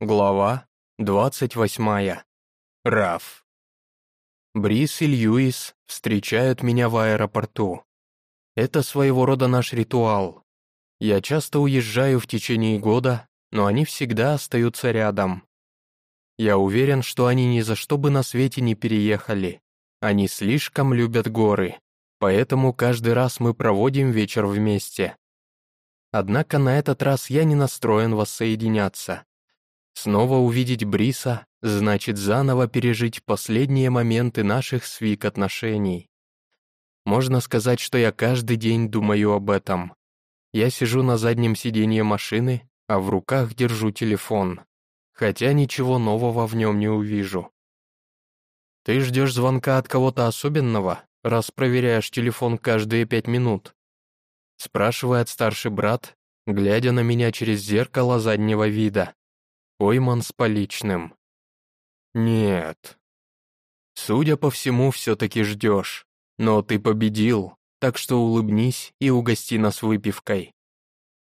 Глава 28. Раф. Брис и Льюис встречают меня в аэропорту. Это своего рода наш ритуал. Я часто уезжаю в течение года, но они всегда остаются рядом. Я уверен, что они ни за что бы на свете не переехали. Они слишком любят горы, поэтому каждый раз мы проводим вечер вместе. Однако на этот раз я не настроен воссоединяться. Снова увидеть Бриса значит заново пережить последние моменты наших с отношений. Можно сказать, что я каждый день думаю об этом. Я сижу на заднем сиденье машины, а в руках держу телефон, хотя ничего нового в нем не увижу. Ты ждешь звонка от кого-то особенного, раз проверяешь телефон каждые пять минут? Спрашивает старший брат, глядя на меня через зеркало заднего вида пойман с поличным. Нет. Судя по всему, все-таки ждешь. Но ты победил, так что улыбнись и угости нас выпивкой.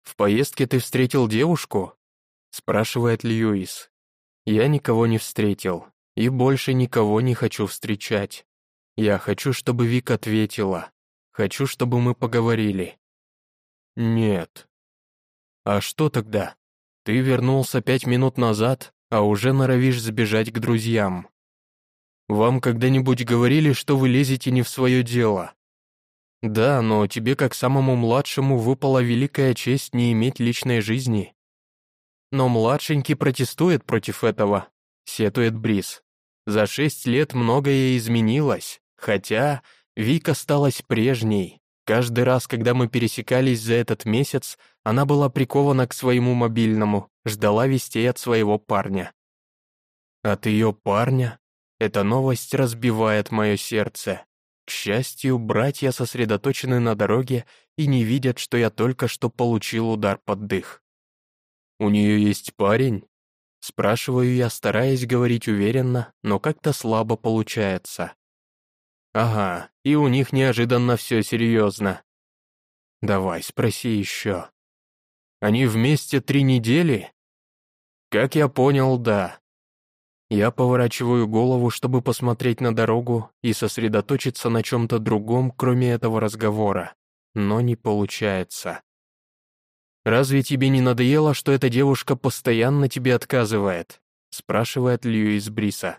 В поездке ты встретил девушку? Спрашивает Льюис. Я никого не встретил и больше никого не хочу встречать. Я хочу, чтобы Вик ответила. Хочу, чтобы мы поговорили. Нет. А что тогда? Ты вернулся пять минут назад, а уже норовишь сбежать к друзьям. Вам когда-нибудь говорили, что вы лезете не в свое дело? Да, но тебе как самому младшему выпала великая честь не иметь личной жизни. Но младшенький протестует против этого, сетует Брис. За шесть лет многое изменилось, хотя Вика осталась прежней. Каждый раз, когда мы пересекались за этот месяц, она была прикована к своему мобильному, ждала вестей от своего парня. От ее парня? Эта новость разбивает мое сердце. К счастью, братья сосредоточены на дороге и не видят, что я только что получил удар под дых. «У нее есть парень?» Спрашиваю я, стараясь говорить уверенно, но как-то слабо получается. Ага, и у них неожиданно все серьезно. Давай, спроси еще. Они вместе три недели? Как я понял, да. Я поворачиваю голову, чтобы посмотреть на дорогу и сосредоточиться на чем-то другом, кроме этого разговора. Но не получается. «Разве тебе не надоело, что эта девушка постоянно тебе отказывает?» спрашивает Льюис Бриса.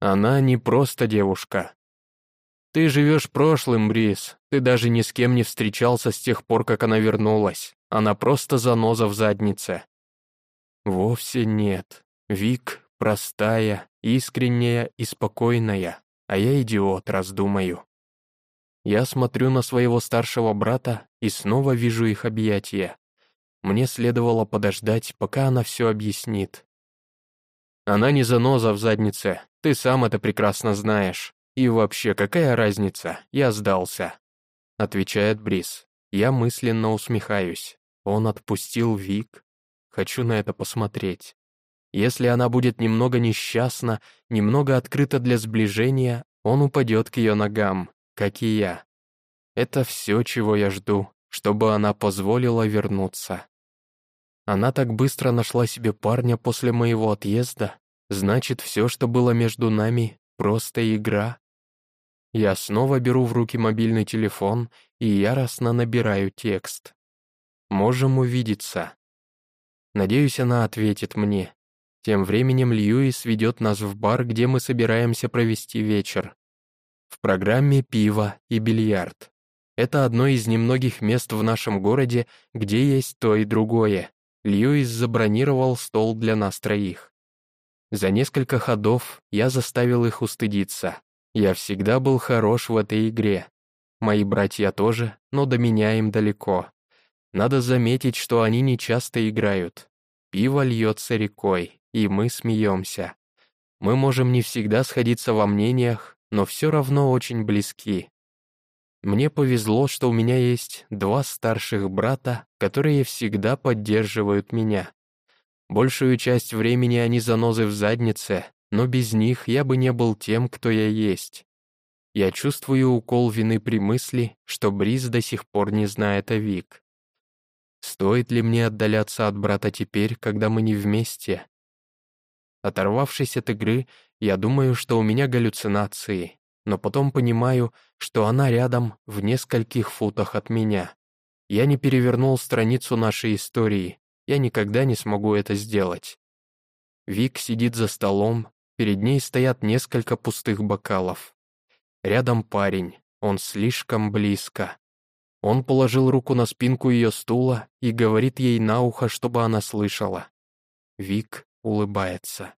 «Она не просто девушка. Ты живешь прошлым, Брис. Ты даже ни с кем не встречался с тех пор, как она вернулась. Она просто заноза в заднице. Вовсе нет. Вик простая, искренняя и спокойная, а я идиот, раздумаю. Я смотрю на своего старшего брата и снова вижу их объятия. Мне следовало подождать, пока она все объяснит. Она не заноза в заднице, ты сам это прекрасно знаешь. «И вообще, какая разница? Я сдался», — отвечает Брис. Я мысленно усмехаюсь. Он отпустил Вик. Хочу на это посмотреть. Если она будет немного несчастна, немного открыта для сближения, он упадет к ее ногам, как и я. Это все, чего я жду, чтобы она позволила вернуться. Она так быстро нашла себе парня после моего отъезда, значит, все, что было между нами, просто игра. Я снова беру в руки мобильный телефон и яростно набираю текст. «Можем увидеться». Надеюсь, она ответит мне. Тем временем Льюис ведет нас в бар, где мы собираемся провести вечер. В программе пиво и бильярд. Это одно из немногих мест в нашем городе, где есть то и другое. Льюис забронировал стол для нас троих. За несколько ходов я заставил их устыдиться. Я всегда был хорош в этой игре. Мои братья тоже, но до меня им далеко. Надо заметить, что они не часто играют. Пиво льется рекой, и мы смеемся. Мы можем не всегда сходиться во мнениях, но все равно очень близки. Мне повезло, что у меня есть два старших брата, которые всегда поддерживают меня. Большую часть времени они занозы в заднице, но без них я бы не был тем, кто я есть. Я чувствую укол вины при мысли, что Бриз до сих пор не знает о Вик. Стоит ли мне отдаляться от брата теперь, когда мы не вместе? Оторвавшись от игры, я думаю, что у меня галлюцинации, но потом понимаю, что она рядом в нескольких футах от меня. Я не перевернул страницу нашей истории, я никогда не смогу это сделать. Вик сидит за столом, перед ней стоят несколько пустых бокалов. Рядом парень, он слишком близко. Он положил руку на спинку ее стула и говорит ей на ухо, чтобы она слышала. Вик улыбается.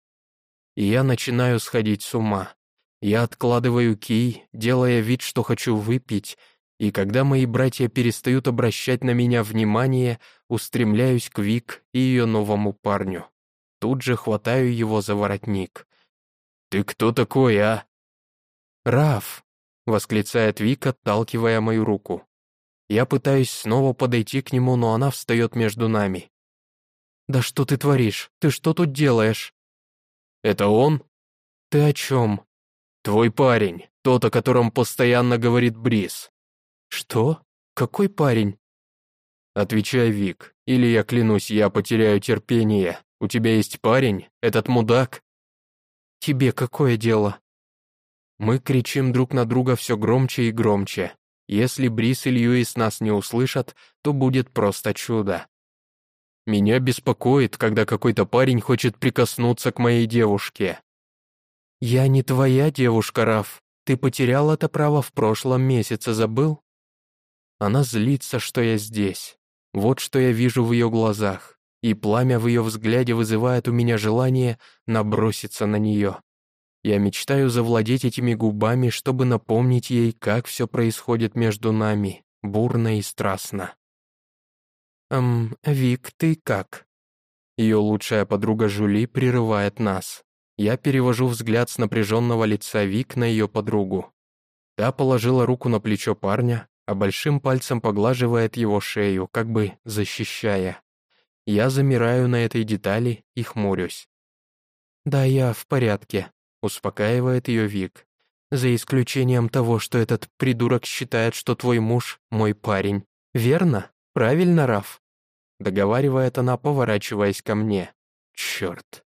И я начинаю сходить с ума. Я откладываю кий, делая вид, что хочу выпить, и когда мои братья перестают обращать на меня внимание, устремляюсь к Вик и ее новому парню. Тут же хватаю его за воротник. «Ты кто такой, а?» «Раф», — восклицает Вик, отталкивая мою руку. Я пытаюсь снова подойти к нему, но она встает между нами. «Да что ты творишь? Ты что тут делаешь?» «Это он?» «Ты о чем?» «Твой парень, тот, о котором постоянно говорит Брис». «Что? Какой парень?» «Отвечай, Вик, или я клянусь, я потеряю терпение. У тебя есть парень, этот мудак?» «Тебе какое дело?» Мы кричим друг на друга все громче и громче. Если Брис и Льюис нас не услышат, то будет просто чудо. Меня беспокоит, когда какой-то парень хочет прикоснуться к моей девушке. «Я не твоя девушка, Раф. Ты потерял это право в прошлом месяце, забыл?» Она злится, что я здесь. Вот что я вижу в ее глазах. И пламя в ее взгляде вызывает у меня желание наброситься на нее. Я мечтаю завладеть этими губами, чтобы напомнить ей, как все происходит между нами, бурно и страстно. «Эм, Вик, ты как?» Ее лучшая подруга Жули прерывает нас. Я перевожу взгляд с напряженного лица Вик на ее подругу. Та положила руку на плечо парня, а большим пальцем поглаживает его шею, как бы защищая. Я замираю на этой детали и хмурюсь. «Да, я в порядке», Успокаивает ее Вик. За исключением того, что этот придурок считает, что твой муж — мой парень. Верно? Правильно, Раф? Договаривает она, поворачиваясь ко мне. Черт.